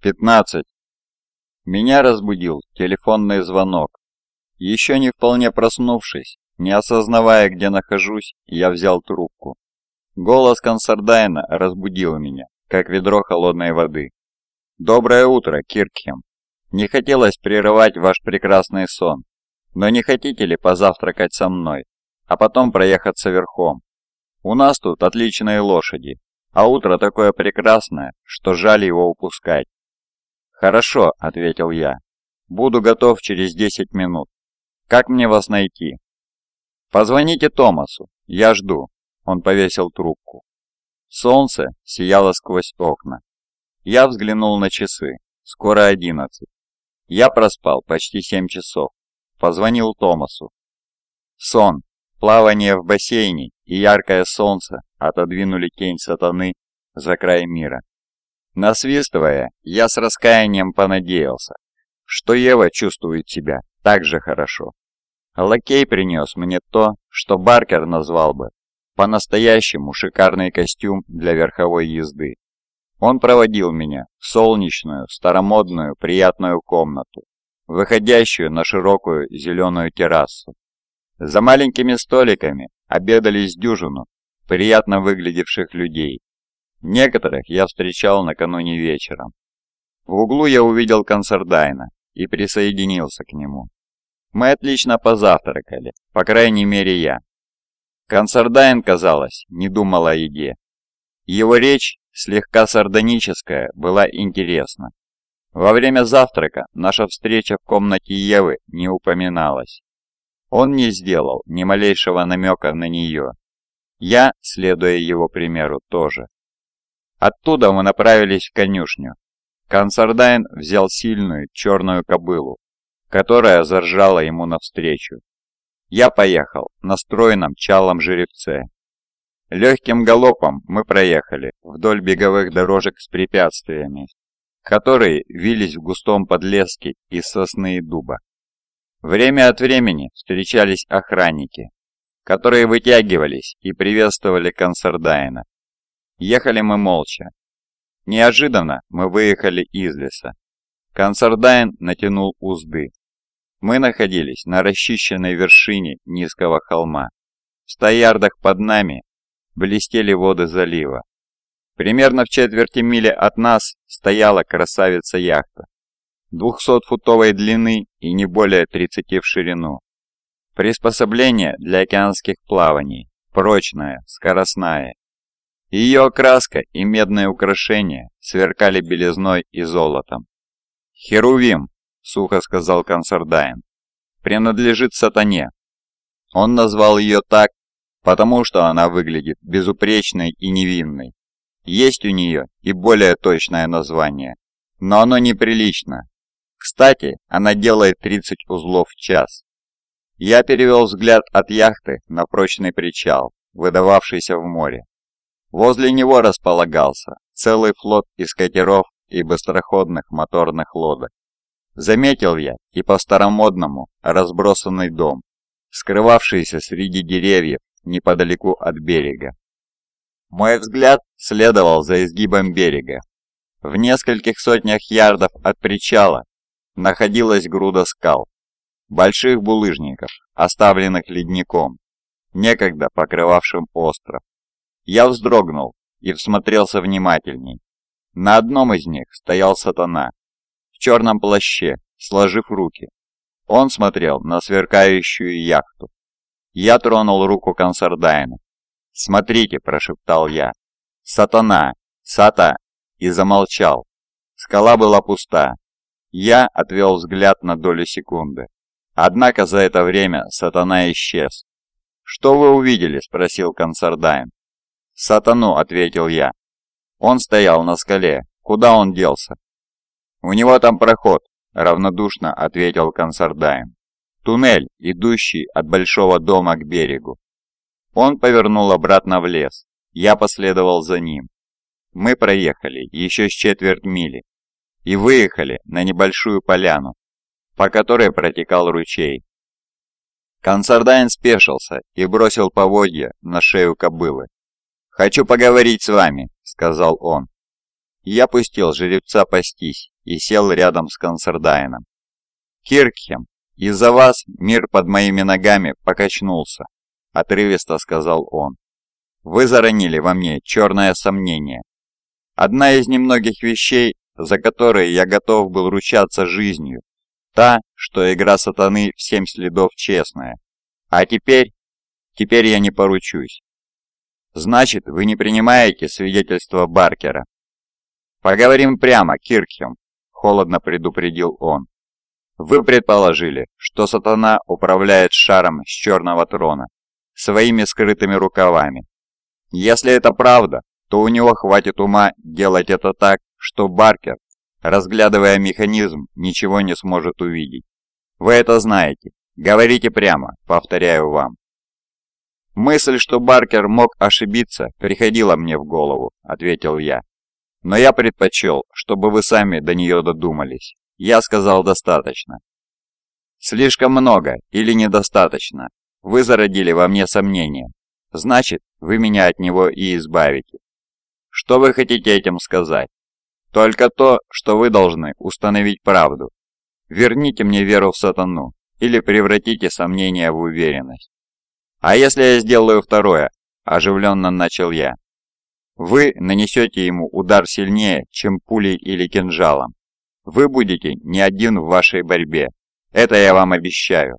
15. Меня разбудил телефонный звонок. Еще не вполне проснувшись, не осознавая, где нахожусь, я взял трубку. Голос Консардайна разбудил меня, как ведро холодной воды. «Доброе утро, Киркхем. Не хотелось прерывать ваш прекрасный сон, но не хотите ли позавтракать со мной, а потом проехаться верхом? У нас тут отличные лошади, а утро такое прекрасное, что жаль его упускать». «Хорошо», — ответил я. «Буду готов через 10 минут. Как мне вас найти?» «Позвоните Томасу. Я жду». Он повесил трубку. Солнце сияло сквозь окна. Я взглянул на часы. Скоро одиннадцать. Я проспал почти семь часов. Позвонил Томасу. Сон, плавание в бассейне и яркое солнце отодвинули тень сатаны за край мира. Насвистывая, я с раскаянием понадеялся, что Ева чувствует себя так же хорошо. Лакей принес мне то, что Баркер назвал бы по-настоящему шикарный костюм для верховой езды. Он проводил меня в солнечную, старомодную, приятную комнату, выходящую на широкую зеленую террасу. За маленькими столиками обедали с дюжину приятно выглядевших людей, Некоторых я встречал накануне вечером. В углу я увидел концердайна и присоединился к нему. Мы отлично позавтракали, по крайней мере я. Концердайн, казалось, не думал о еде. Его речь, слегка сардоническая, была интересна. Во время завтрака наша встреча в комнате Евы не упоминалась. Он не сделал ни малейшего намека на нее. Я, следуя его примеру, тоже. Оттуда мы направились в конюшню. Консардайн взял сильную черную кобылу, которая заржала ему навстречу. Я поехал на стройном чалом жеребце. Легким галопом мы проехали вдоль беговых дорожек с препятствиями, которые вились в густом подлеске из сосны и дуба. Время от времени встречались охранники, которые вытягивались и приветствовали Консардайна. Ехали мы молча. Неожиданно мы выехали из леса. Консердайн натянул узды. Мы находились на расчищенной вершине низкого холма. В стоярдах под нами блестели воды залива. Примерно в четверти мили от нас стояла красавица-яхта. 200-футовой длины и не более 30 в ширину. Приспособление для океанских плаваний. Прочное, скоростное ее окраска и медные украшения сверкали белизной и золотом. «Херувим», — сухо сказал Консердайн, — «принадлежит сатане». Он назвал ее так, потому что она выглядит безупречной и невинной. Есть у нее и более точное название, но оно неприлично. Кстати, она делает 30 узлов в час. Я перевел взгляд от яхты на прочный причал, выдававшийся в море. Возле него располагался целый флот из катеров и быстроходных моторных лодок. Заметил я и по-старомодному разбросанный дом, скрывавшийся среди деревьев неподалеку от берега. Мой взгляд следовал за изгибом берега. В нескольких сотнях ярдов от причала находилась груда скал, больших булыжников, оставленных ледником, некогда покрывавшим остров. Я вздрогнул и всмотрелся внимательней. На одном из них стоял сатана, в черном плаще, сложив руки. Он смотрел на сверкающую яхту. Я тронул руку Консардайна. «Смотрите», — прошептал я. «Сатана! Сата!» И замолчал. Скала была пуста. Я отвел взгляд на долю секунды. Однако за это время сатана исчез. «Что вы увидели?» — спросил Консардайн. «Сатану», — ответил я. Он стоял на скале. Куда он делся? «У него там проход», — равнодушно ответил консордаем. «Туннель, идущий от большого дома к берегу». Он повернул обратно в лес. Я последовал за ним. Мы проехали еще с четверть мили и выехали на небольшую поляну, по которой протекал ручей. Консардайн спешился и бросил поводья на шею кобылы. «Хочу поговорить с вами», — сказал он. Я пустил жеребца пастись и сел рядом с Консердайном. «Киркхем, из-за вас мир под моими ногами покачнулся», — отрывисто сказал он. «Вы заронили во мне черное сомнение. Одна из немногих вещей, за которые я готов был ручаться жизнью, та, что игра сатаны в семь следов честная. А теперь... Теперь я не поручусь. Значит, вы не принимаете свидетельство Баркера. Поговорим прямо, Киркхем, холодно предупредил он. Вы предположили, что сатана управляет шаром с черного трона, своими скрытыми рукавами. Если это правда, то у него хватит ума делать это так, что Баркер, разглядывая механизм, ничего не сможет увидеть. Вы это знаете. Говорите прямо, повторяю вам. «Мысль, что Баркер мог ошибиться, приходила мне в голову», — ответил я. «Но я предпочел, чтобы вы сами до нее додумались. Я сказал достаточно». «Слишком много или недостаточно. Вы зародили во мне сомнения. Значит, вы меня от него и избавите». «Что вы хотите этим сказать?» «Только то, что вы должны установить правду. Верните мне веру в сатану или превратите сомнения в уверенность. «А если я сделаю второе?» – оживленно начал я. «Вы нанесете ему удар сильнее, чем пулей или кинжалом. Вы будете не один в вашей борьбе. Это я вам обещаю».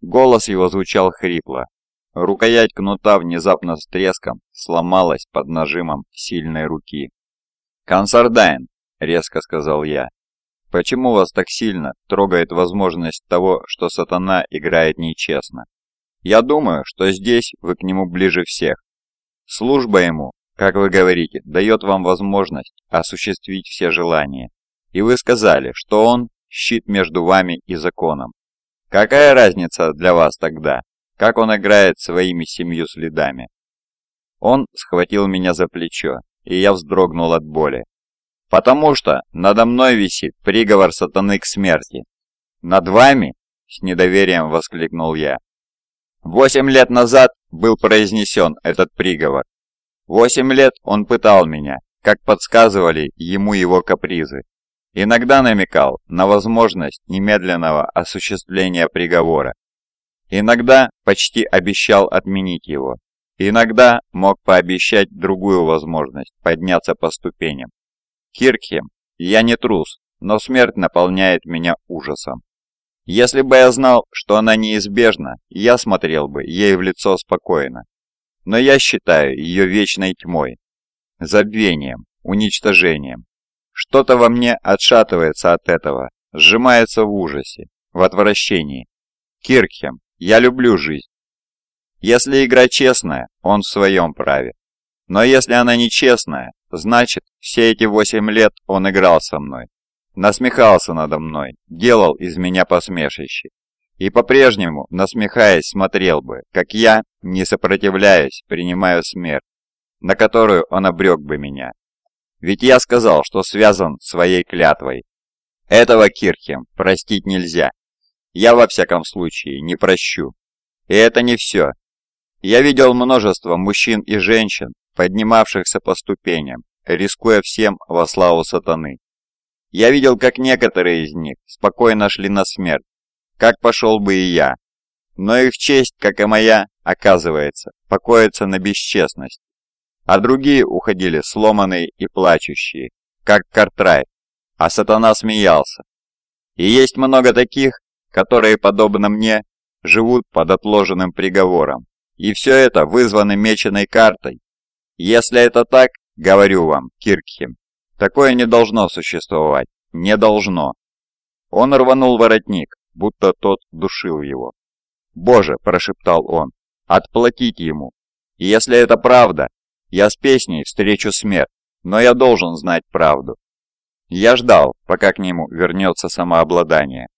Голос его звучал хрипло. Рукоять кнута внезапно с треском сломалась под нажимом сильной руки. «Консардайн!» – резко сказал я. «Почему вас так сильно трогает возможность того, что сатана играет нечестно?» Я думаю, что здесь вы к нему ближе всех. Служба ему, как вы говорите, дает вам возможность осуществить все желания. И вы сказали, что он – щит между вами и законом. Какая разница для вас тогда, как он играет своими семью следами? Он схватил меня за плечо, и я вздрогнул от боли. «Потому что надо мной висит приговор сатаны к смерти». «Над вами?» – с недоверием воскликнул я. Восемь лет назад был произнесен этот приговор. Восемь лет он пытал меня, как подсказывали ему его капризы. Иногда намекал на возможность немедленного осуществления приговора. Иногда почти обещал отменить его. Иногда мог пообещать другую возможность подняться по ступеням. Киркхем, я не трус, но смерть наполняет меня ужасом. Если бы я знал, что она неизбежна, я смотрел бы ей в лицо спокойно. Но я считаю ее вечной тьмой, забвением, уничтожением. Что-то во мне отшатывается от этого, сжимается в ужасе, в отвращении. Киркхем, я люблю жизнь. Если игра честная, он в своем праве. Но если она нечестная, значит, все эти восемь лет он играл со мной насмехался надо мной, делал из меня посмешище. И по-прежнему, насмехаясь, смотрел бы, как я, не сопротивляясь, принимаю смерть, на которую он обрек бы меня. Ведь я сказал, что связан своей клятвой. Этого Кирхем простить нельзя. Я, во всяком случае, не прощу. И это не все. Я видел множество мужчин и женщин, поднимавшихся по ступеням, рискуя всем во славу сатаны. Я видел, как некоторые из них спокойно шли на смерть, как пошел бы и я. Но их честь, как и моя, оказывается, покоится на бесчестность. А другие уходили сломанные и плачущие, как Картрайт, а сатана смеялся. И есть много таких, которые, подобно мне, живут под отложенным приговором. И все это вызвано меченой картой. Если это так, говорю вам, Киркхем, Такое не должно существовать. Не должно. Он рванул воротник, будто тот душил его. «Боже!» – прошептал он. отплатить ему! И если это правда, я с песней встречу смерть, но я должен знать правду». Я ждал, пока к нему вернется самообладание.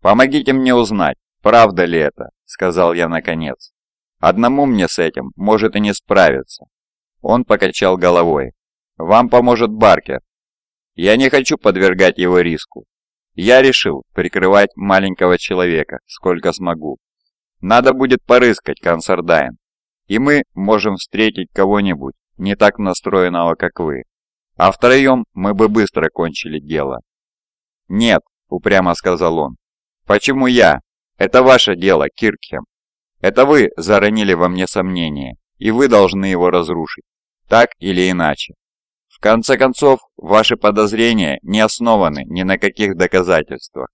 «Помогите мне узнать, правда ли это?» – сказал я наконец. «Одному мне с этим может и не справиться». Он покачал головой. Вам поможет Баркер. Я не хочу подвергать его риску. Я решил прикрывать маленького человека, сколько смогу. Надо будет порыскать консордайн. И мы можем встретить кого-нибудь, не так настроенного, как вы. А втроем мы бы быстро кончили дело. «Нет», — упрямо сказал он. «Почему я? Это ваше дело, Киркхем. Это вы заронили во мне сомнение, и вы должны его разрушить, так или иначе конце концов, ваши подозрения не основаны ни на каких доказательствах.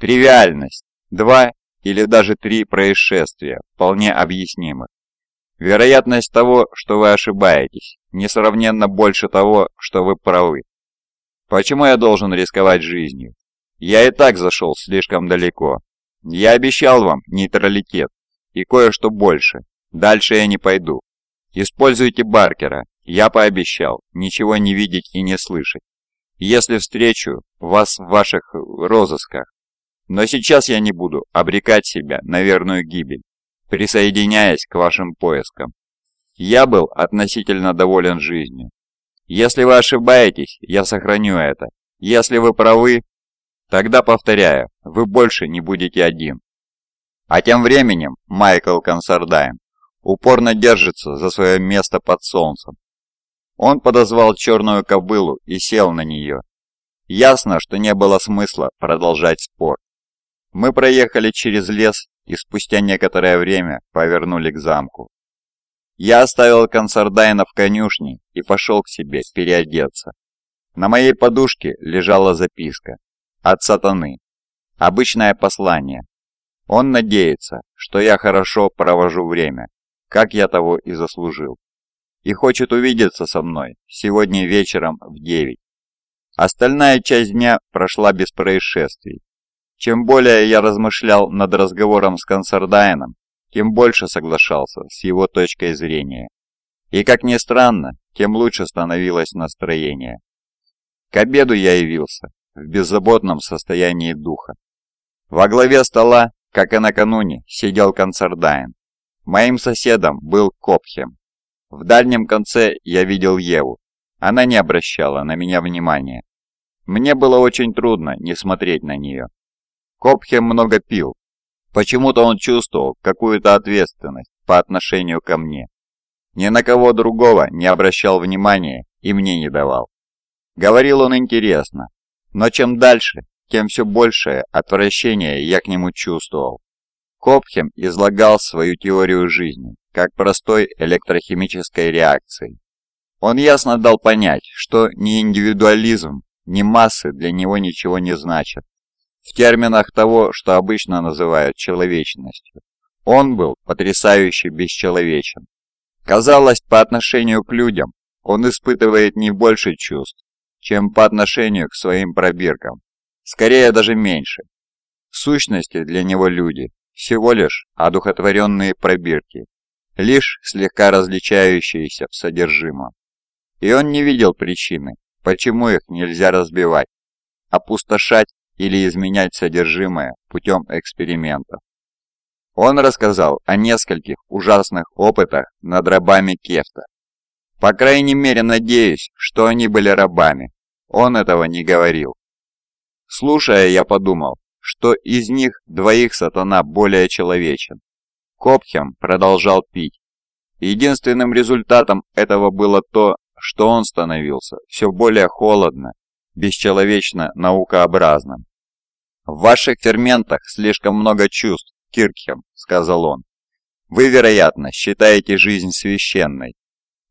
Тривиальность. Два или даже три происшествия, вполне объяснимых. Вероятность того, что вы ошибаетесь, несравненно больше того, что вы правы. Почему я должен рисковать жизнью? Я и так зашел слишком далеко. Я обещал вам нейтралитет и кое-что больше. Дальше я не пойду. Используйте Баркера, я пообещал ничего не видеть и не слышать, если встречу вас в ваших розысках. Но сейчас я не буду обрекать себя на верную гибель, присоединяясь к вашим поискам. Я был относительно доволен жизнью. Если вы ошибаетесь, я сохраню это. Если вы правы, тогда повторяю, вы больше не будете один. А тем временем Майкл Консардайн упорно держится за свое место под солнцем, он подозвал черную кобылу и сел на нее. Ясно, что не было смысла продолжать спор. Мы проехали через лес и спустя некоторое время повернули к замку. Я оставил консардайна в конюшне и пошел к себе переодеться. На моей подушке лежала записка. От сатаны. Обычное послание. Он надеется, что я хорошо провожу время, как я того и заслужил и хочет увидеться со мной сегодня вечером в 9. Остальная часть дня прошла без происшествий. Чем более я размышлял над разговором с Консардайном, тем больше соглашался с его точкой зрения. И как ни странно, тем лучше становилось настроение. К обеду я явился в беззаботном состоянии духа. Во главе стола, как и накануне, сидел Консардайн. Моим соседом был Копхем. В дальнем конце я видел Еву. Она не обращала на меня внимания. Мне было очень трудно не смотреть на нее. Копхем много пил. Почему-то он чувствовал какую-то ответственность по отношению ко мне. Ни на кого другого не обращал внимания и мне не давал. Говорил он интересно, но чем дальше, тем все большее отвращение я к нему чувствовал. Копхем излагал свою теорию жизни, как простой электрохимической реакции. Он ясно дал понять, что ни индивидуализм, ни массы для него ничего не значат. В терминах того, что обычно называют человечностью, он был потрясающе бесчеловечен. Казалось, по отношению к людям он испытывает не больше чувств, чем по отношению к своим пробиркам. Скорее, даже меньше. В сущности, для него люди всего лишь одухотворенные пробирки, лишь слегка различающиеся в содержимом. И он не видел причины, почему их нельзя разбивать, опустошать или изменять содержимое путем экспериментов. Он рассказал о нескольких ужасных опытах над рабами Кефта. По крайней мере, надеюсь, что они были рабами. Он этого не говорил. Слушая, я подумал, что из них двоих сатана более человечен, Копхем продолжал пить. Единственным результатом этого было то, что он становился все более холодно, бесчеловечно наукообразным. «В ваших ферментах слишком много чувств, Киркхем», — сказал он. «Вы, вероятно, считаете жизнь священной,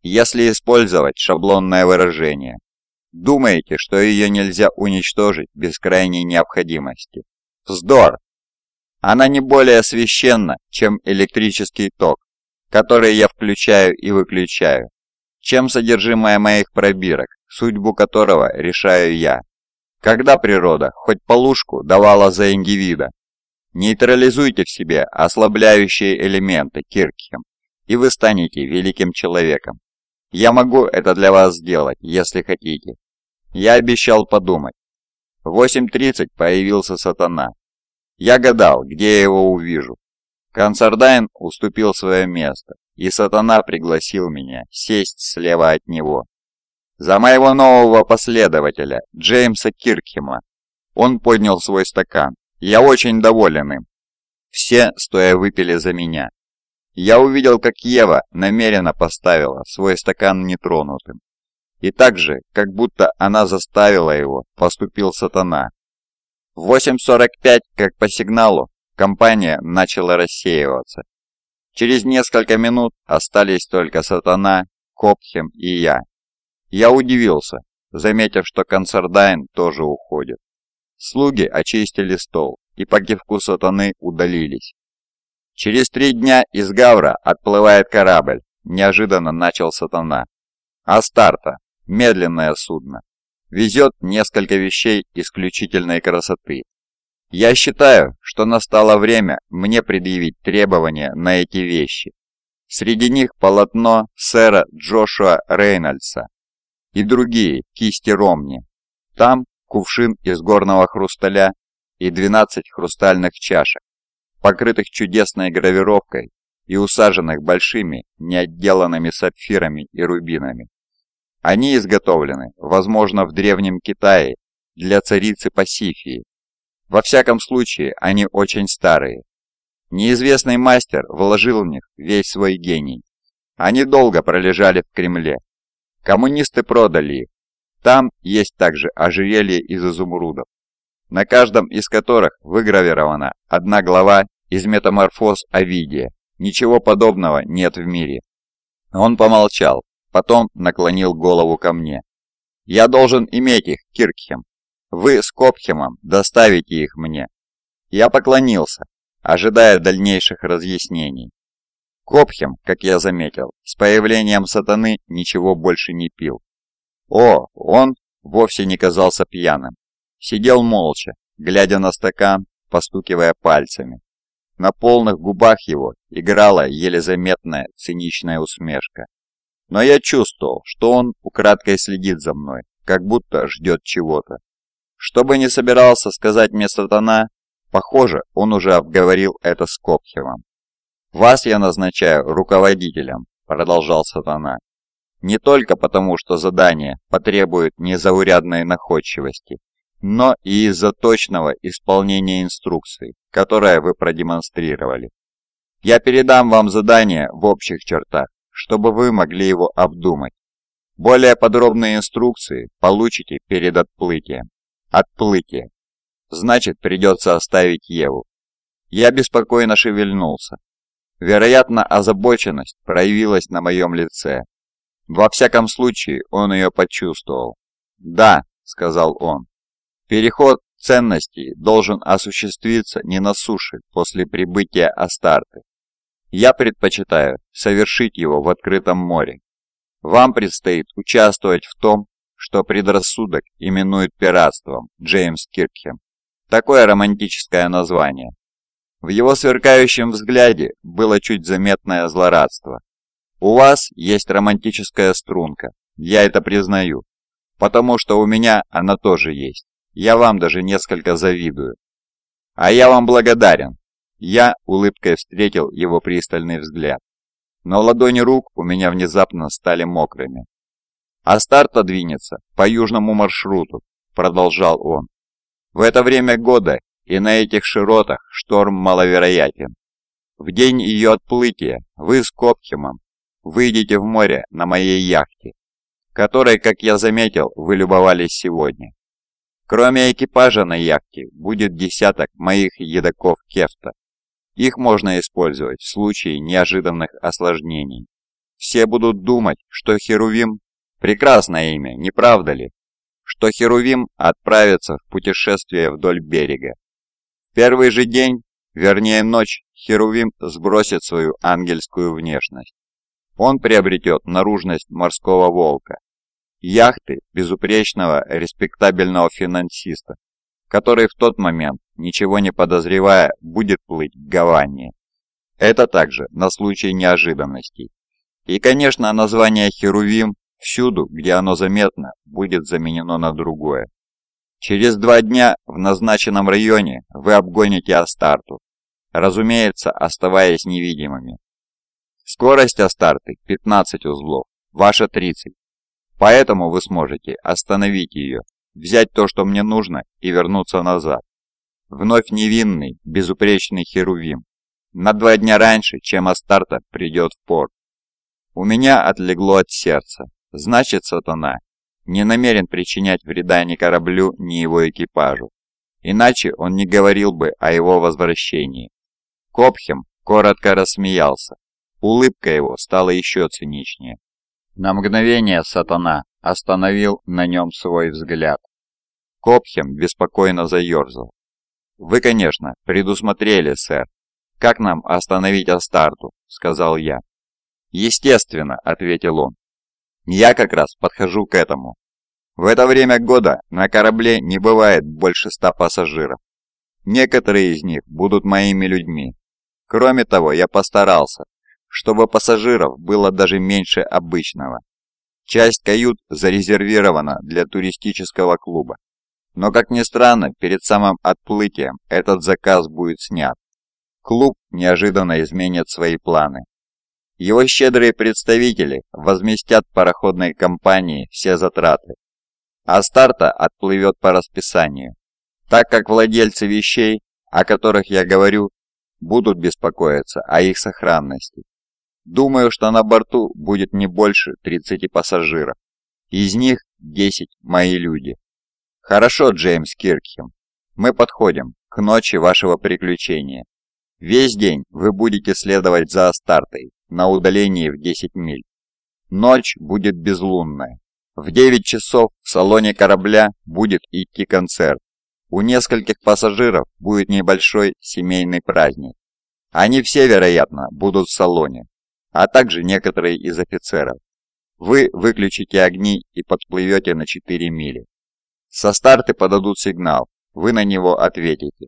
если использовать шаблонное выражение. Думаете, что ее нельзя уничтожить без крайней необходимости. Вздор! Она не более священна, чем электрический ток, который я включаю и выключаю, чем содержимое моих пробирок, судьбу которого решаю я. Когда природа хоть полушку давала за индивида? Нейтрализуйте в себе ослабляющие элементы Киркхем, и вы станете великим человеком. Я могу это для вас сделать, если хотите. Я обещал подумать. В 8.30 появился сатана, я гадал, где я его увижу. Консардайн уступил свое место, и сатана пригласил меня сесть слева от него. За моего нового последователя, Джеймса Киркхема. Он поднял свой стакан. Я очень доволен им. Все, стоя, выпили за меня. Я увидел, как Ева намеренно поставила свой стакан нетронутым. И так же, как будто она заставила его, поступил сатана, в 8.45, как по сигналу, компания начала рассеиваться. Через несколько минут остались только Сатана, Копхем и я. Я удивился, заметив, что Консердайн тоже уходит. Слуги очистили стол и по кивку Сатаны удалились. «Через три дня из Гавра отплывает корабль», – неожиданно начал Сатана. «Астарта. Медленное судно везет несколько вещей исключительной красоты. Я считаю, что настало время мне предъявить требования на эти вещи. Среди них полотно сэра Джошуа Рейнольдса и другие кисти Ромни. Там кувшин из горного хрусталя и 12 хрустальных чашек, покрытых чудесной гравировкой и усаженных большими неотделанными сапфирами и рубинами. Они изготовлены, возможно, в Древнем Китае для царицы Пасифии. Во всяком случае, они очень старые. Неизвестный мастер вложил в них весь свой гений. Они долго пролежали в Кремле. Коммунисты продали их. Там есть также ожерелье из изумрудов, на каждом из которых выгравирована одна глава из метаморфоз Овидия. Ничего подобного нет в мире. Он помолчал, потом наклонил голову ко мне. «Я должен иметь их, Киркхем. Вы с Копхемом доставите их мне». Я поклонился, ожидая дальнейших разъяснений. Копхем, как я заметил, с появлением сатаны ничего больше не пил. О, он вовсе не казался пьяным. Сидел молча, глядя на стакан, постукивая пальцами. На полных губах его играла еле заметная циничная усмешка но я чувствовал, что он украдкой следит за мной, как будто ждет чего-то. Что бы ни собирался сказать мне сатана, похоже, он уже обговорил это с Копхевым. «Вас я назначаю руководителем», — продолжал сатана. «Не только потому, что задание потребует незаурядной находчивости, но и из-за точного исполнения инструкций, которые вы продемонстрировали. Я передам вам задание в общих чертах, чтобы вы могли его обдумать. Более подробные инструкции получите перед отплытием. Отплытие. Значит, придется оставить Еву. Я беспокойно шевельнулся. Вероятно, озабоченность проявилась на моем лице. Во всяком случае, он ее почувствовал. «Да», — сказал он, — «переход ценностей должен осуществиться не на суше после прибытия Астарты, я предпочитаю совершить его в открытом море. Вам предстоит участвовать в том, что предрассудок именует пиратством Джеймс Киркхем. Такое романтическое название. В его сверкающем взгляде было чуть заметное злорадство. «У вас есть романтическая струнка, я это признаю, потому что у меня она тоже есть. Я вам даже несколько завидую. А я вам благодарен я улыбкой встретил его пристальный взгляд. Но ладони рук у меня внезапно стали мокрыми. «А старт двинется по южному маршруту», — продолжал он. «В это время года и на этих широтах шторм маловероятен. В день ее отплытия вы с Копхемом выйдете в море на моей яхте, которой, как я заметил, вы любовались сегодня. Кроме экипажа на яхте будет десяток моих едоков кефта. Их можно использовать в случае неожиданных осложнений. Все будут думать, что Херувим – прекрасное имя, не правда ли? Что Херувим отправится в путешествие вдоль берега. В первый же день, вернее ночь, Херувим сбросит свою ангельскую внешность. Он приобретет наружность морского волка, яхты безупречного респектабельного финансиста, который в тот момент ничего не подозревая, будет плыть к Гаване. Это также на случай неожиданностей. И, конечно, название «Херувим» всюду, где оно заметно, будет заменено на другое. Через два дня в назначенном районе вы обгоните Астарту, разумеется, оставаясь невидимыми. Скорость Астарты 15 узлов, ваша 30. Поэтому вы сможете остановить ее, взять то, что мне нужно, и вернуться назад вновь невинный, безупречный Херувим, на два дня раньше, чем Астарта придет в порт. У меня отлегло от сердца. Значит, сатана не намерен причинять вреда ни кораблю, ни его экипажу. Иначе он не говорил бы о его возвращении. Копхем коротко рассмеялся. Улыбка его стала еще циничнее. На мгновение сатана остановил на нем свой взгляд. Копхем беспокойно заерзал. «Вы, конечно, предусмотрели, сэр. Как нам остановить Астарту?» — сказал я. «Естественно», — ответил он. «Я как раз подхожу к этому. В это время года на корабле не бывает больше ста пассажиров. Некоторые из них будут моими людьми. Кроме того, я постарался, чтобы пассажиров было даже меньше обычного. Часть кают зарезервирована для туристического клуба. Но, как ни странно, перед самым отплытием этот заказ будет снят. Клуб неожиданно изменит свои планы. Его щедрые представители возместят пароходной компании все затраты. А старта отплывет по расписанию, так как владельцы вещей, о которых я говорю, будут беспокоиться о их сохранности. Думаю, что на борту будет не больше 30 пассажиров. Из них 10 мои люди. «Хорошо, Джеймс Киркхем, мы подходим к ночи вашего приключения. Весь день вы будете следовать за Астартой на удалении в 10 миль. Ночь будет безлунная. В 9 часов в салоне корабля будет идти концерт. У нескольких пассажиров будет небольшой семейный праздник. Они все, вероятно, будут в салоне, а также некоторые из офицеров. Вы выключите огни и подплывете на 4 мили. Со старта подадут сигнал, вы на него ответите.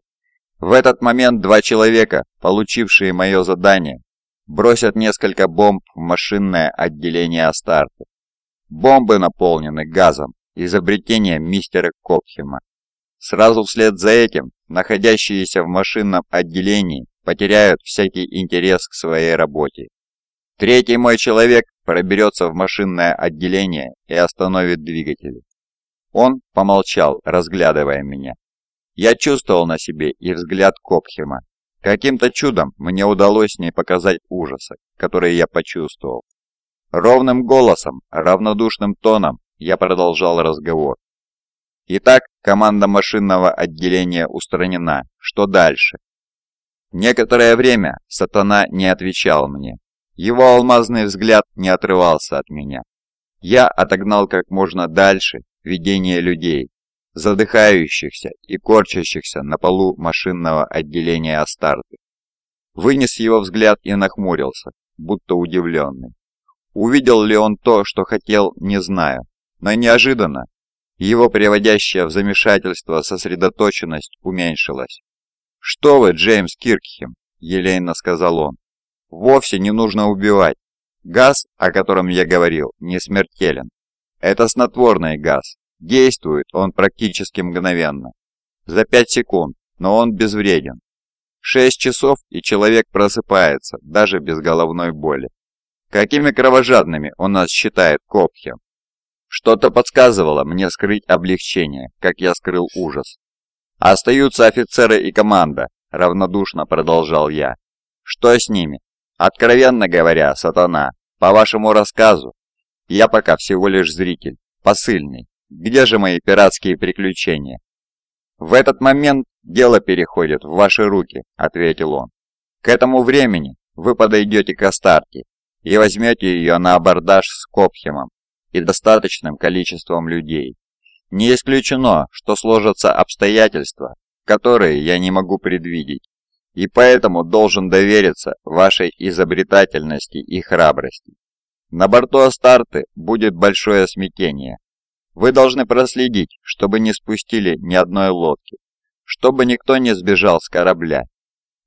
В этот момент два человека, получившие мое задание, бросят несколько бомб в машинное отделение Астарты. Бомбы наполнены газом, изобретение мистера Копхема. Сразу вслед за этим находящиеся в машинном отделении потеряют всякий интерес к своей работе. Третий мой человек проберется в машинное отделение и остановит двигатель. Он помолчал, разглядывая меня. Я чувствовал на себе и взгляд Копхема. Каким-то чудом мне удалось не показать ужаса, который я почувствовал. Ровным голосом, равнодушным тоном я продолжал разговор. Итак, команда машинного отделения устранена. Что дальше? Некоторое время Сатана не отвечал мне. Его алмазный взгляд не отрывался от меня. Я отогнал как можно дальше видение людей, задыхающихся и корчащихся на полу машинного отделения Астарты. Вынес его взгляд и нахмурился, будто удивленный. Увидел ли он то, что хотел, не знаю, но неожиданно его приводящая в замешательство сосредоточенность уменьшилась. «Что вы, Джеймс Киркхем?» – елейно сказал он. «Вовсе не нужно убивать. Газ, о котором я говорил, не смертелен. Это снотворный газ. Действует он практически мгновенно. За 5 секунд, но он безвреден. 6 часов и человек просыпается, даже без головной боли. Какими кровожадными он нас считает Копхен? Что-то подсказывало мне скрыть облегчение, как я скрыл ужас. «Остаются офицеры и команда», — равнодушно продолжал я. «Что с ними? Откровенно говоря, сатана, по вашему рассказу, я пока всего лишь зритель, посыльный. Где же мои пиратские приключения? В этот момент дело переходит в ваши руки, ответил он. К этому времени вы подойдете к Астарке и возьмете ее на абордаж с Копхемом и достаточным количеством людей. Не исключено, что сложатся обстоятельства, которые я не могу предвидеть, и поэтому должен довериться вашей изобретательности и храбрости. На борту Астарты будет большое смятение. Вы должны проследить, чтобы не спустили ни одной лодки, чтобы никто не сбежал с корабля.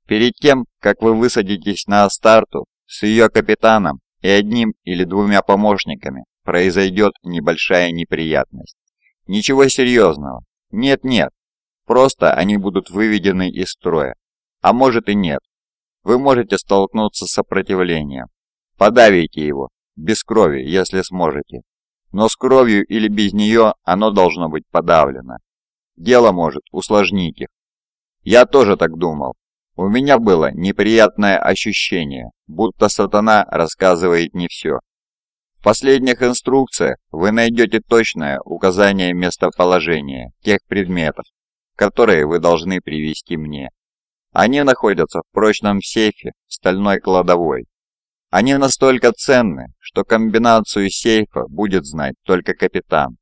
Перед тем, как вы высадитесь на Астарту, с ее капитаном и одним или двумя помощниками произойдет небольшая неприятность. Ничего серьезного. Нет-нет, просто они будут выведены из строя а может и нет. Вы можете столкнуться с сопротивлением. Подавите его, без крови, если сможете. Но с кровью или без нее оно должно быть подавлено. Дело может усложнить их. Я тоже так думал. У меня было неприятное ощущение, будто сатана рассказывает не все. В последних инструкциях вы найдете точное указание местоположения тех предметов, которые вы должны привести мне. Они находятся в прочном сейфе в стальной кладовой. Они настолько ценны, что комбинацию сейфа будет знать только капитан.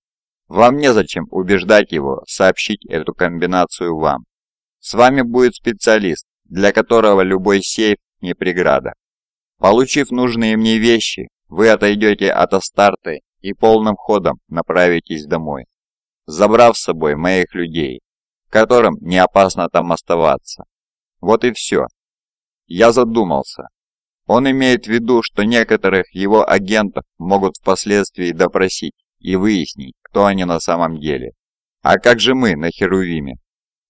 Вам незачем убеждать его сообщить эту комбинацию вам. С вами будет специалист, для которого любой сейф не преграда. Получив нужные мне вещи, вы отойдете от Астарты и полным ходом направитесь домой, забрав с собой моих людей, которым не опасно там оставаться. Вот и все. Я задумался. Он имеет в виду, что некоторых его агентов могут впоследствии допросить и выяснить, кто они на самом деле. А как же мы на Херувиме?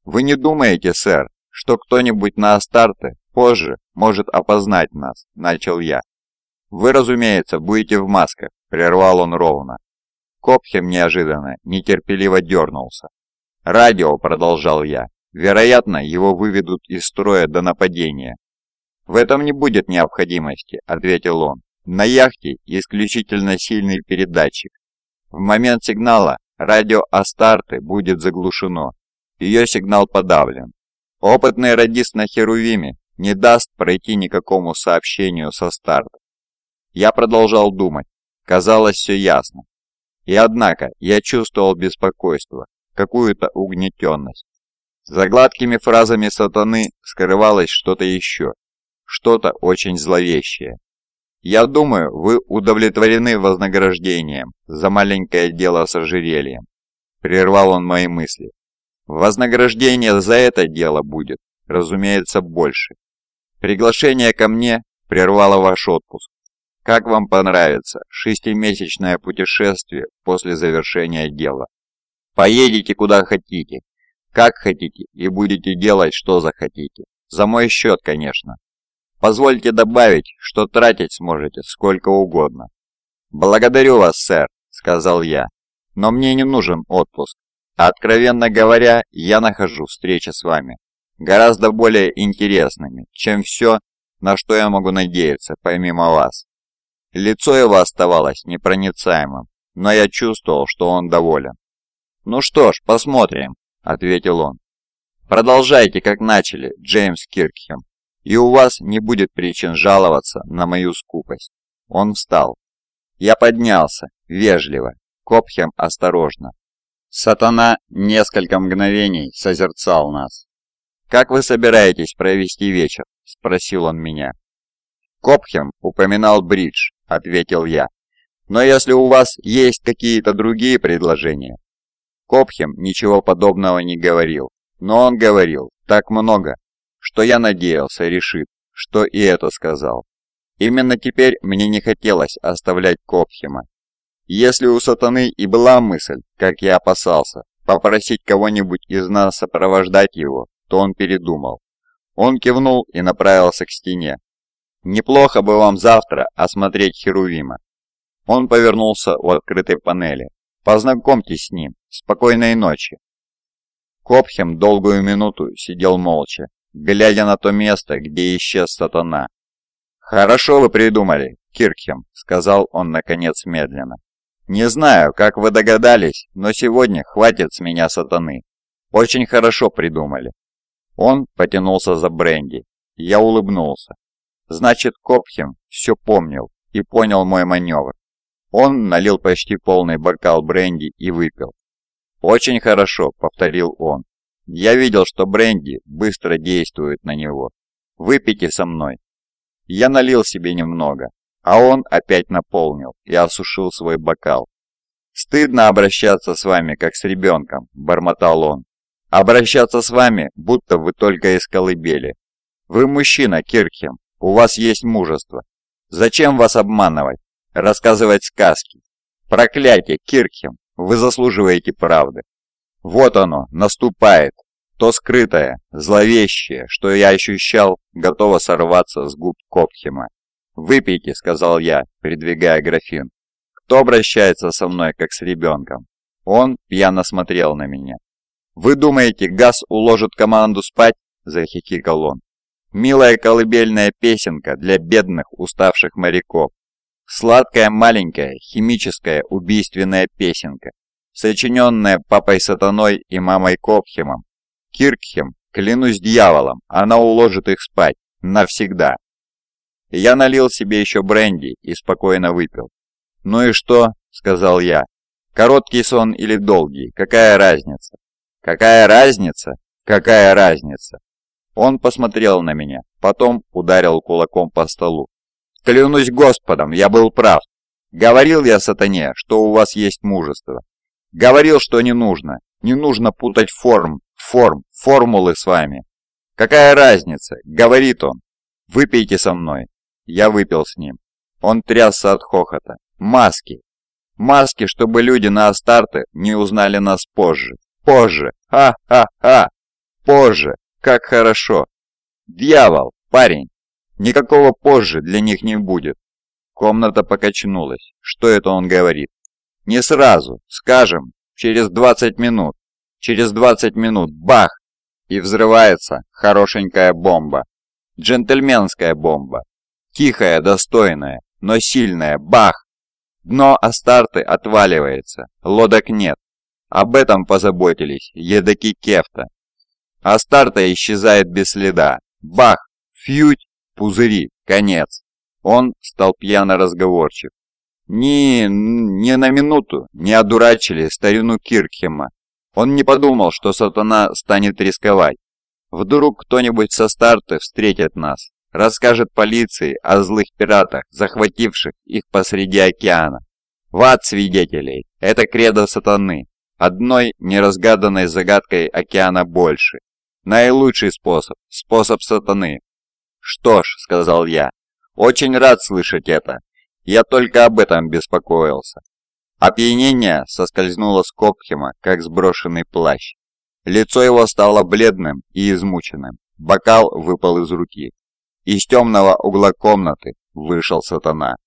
Вы не думаете, сэр, что кто-нибудь на Астарте позже может опознать нас, начал я. Вы, разумеется, будете в масках, прервал он ровно. Копхем неожиданно, нетерпеливо дернулся. «Радио», — продолжал я, Вероятно, его выведут из строя до нападения. «В этом не будет необходимости», — ответил он. «На яхте исключительно сильный передатчик. В момент сигнала радио Астарты будет заглушено. Ее сигнал подавлен. Опытный радист на Херувиме не даст пройти никакому сообщению со старта. Я продолжал думать. Казалось, все ясно. И однако я чувствовал беспокойство, какую-то угнетенность. За гладкими фразами сатаны скрывалось что-то еще, что-то очень зловещее. «Я думаю, вы удовлетворены вознаграждением за маленькое дело с ожерельем», — прервал он мои мысли. «Вознаграждение за это дело будет, разумеется, больше. Приглашение ко мне прервало ваш отпуск. Как вам понравится шестимесячное путешествие после завершения дела? Поедете куда хотите, как хотите и будете делать, что захотите. За мой счет, конечно. Позвольте добавить, что тратить сможете сколько угодно. «Благодарю вас, сэр», — сказал я, — «но мне не нужен отпуск. А откровенно говоря, я нахожу встречи с вами гораздо более интересными, чем все, на что я могу надеяться, помимо вас». Лицо его оставалось непроницаемым, но я чувствовал, что он доволен. «Ну что ж, посмотрим», — ответил он. «Продолжайте, как начали, Джеймс Киркхем, и у вас не будет причин жаловаться на мою скупость». Он встал. Я поднялся, вежливо, Копхем осторожно. Сатана несколько мгновений созерцал нас. «Как вы собираетесь провести вечер?» — спросил он меня. «Копхем упоминал бридж», — ответил я. «Но если у вас есть какие-то другие предложения, Копхем ничего подобного не говорил, но он говорил так много, что я надеялся решит, что и это сказал. Именно теперь мне не хотелось оставлять Копхема. Если у сатаны и была мысль, как я опасался, попросить кого-нибудь из нас сопровождать его, то он передумал. Он кивнул и направился к стене. «Неплохо бы вам завтра осмотреть Херувима». Он повернулся у открытой панели. Познакомьтесь с ним. Спокойной ночи». Копхем долгую минуту сидел молча, глядя на то место, где исчез сатана. «Хорошо вы придумали, Киркхем», — сказал он, наконец, медленно. «Не знаю, как вы догадались, но сегодня хватит с меня сатаны. Очень хорошо придумали». Он потянулся за бренди. Я улыбнулся. Значит, Копхем все помнил и понял мой маневр. Он налил почти полный бокал бренди и выпил. «Очень хорошо», — повторил он. «Я видел, что бренди быстро действует на него. Выпейте со мной». Я налил себе немного, а он опять наполнил и осушил свой бокал. «Стыдно обращаться с вами, как с ребенком», — бормотал он. «Обращаться с вами, будто вы только из колыбели. Вы мужчина, Кирхем, у вас есть мужество. Зачем вас обманывать?» рассказывать сказки. Проклятие, Кирхем, вы заслуживаете правды. Вот оно, наступает. То скрытое, зловещее, что я ощущал, готово сорваться с губ Копхема. «Выпейте», — сказал я, придвигая графин. «Кто обращается со мной, как с ребенком?» Он пьяно смотрел на меня. «Вы думаете, газ уложит команду спать?» — захихикал он. «Милая колыбельная песенка для бедных уставших моряков, Сладкая маленькая химическая убийственная песенка, сочиненная папой Сатаной и мамой Копхемом. Киркхем, клянусь дьяволом, она уложит их спать. Навсегда. Я налил себе еще бренди и спокойно выпил. «Ну и что?» — сказал я. «Короткий сон или долгий? Какая разница?» «Какая разница? Какая разница?» Он посмотрел на меня, потом ударил кулаком по столу. Клянусь Господом, я был прав. Говорил я сатане, что у вас есть мужество. Говорил, что не нужно. Не нужно путать форм, форм, формулы с вами. Какая разница, говорит он. Выпейте со мной. Я выпил с ним. Он трясся от хохота. Маски. Маски, чтобы люди на Астарте не узнали нас позже. Позже. Ха-ха-ха. Позже. Как хорошо. Дьявол, парень. Никакого позже для них не будет. Комната покачнулась. Что это он говорит? Не сразу. Скажем, через 20 минут. Через 20 минут. Бах! И взрывается хорошенькая бомба. Джентльменская бомба. Тихая, достойная, но сильная. Бах! Дно Астарты отваливается. Лодок нет. Об этом позаботились едоки Кефта. Астарта исчезает без следа. Бах! Фьють! Пузыри, конец. Он стал пьяно разговорчив. Ни, ни на минуту не одурачили старину Киркхема. Он не подумал, что сатана станет рисковать. Вдруг кто-нибудь со старта встретит нас, расскажет полиции о злых пиратах, захвативших их посреди океана. В ад свидетелей! Это кредо сатаны. Одной неразгаданной загадкой океана больше. Наилучший способ, способ сатаны, «Что ж», — сказал я, — «очень рад слышать это. Я только об этом беспокоился». Опьянение соскользнуло с Копхема, как сброшенный плащ. Лицо его стало бледным и измученным. Бокал выпал из руки. Из темного угла комнаты вышел сатана.